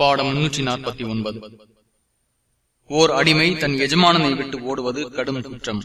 பாடம் முன்னூற்றி நாற்பத்தி ஒன்பது. ஓர் அடிமை தன் எஜமானனை விட்டு ஓடுவது கடும் குற்றம்.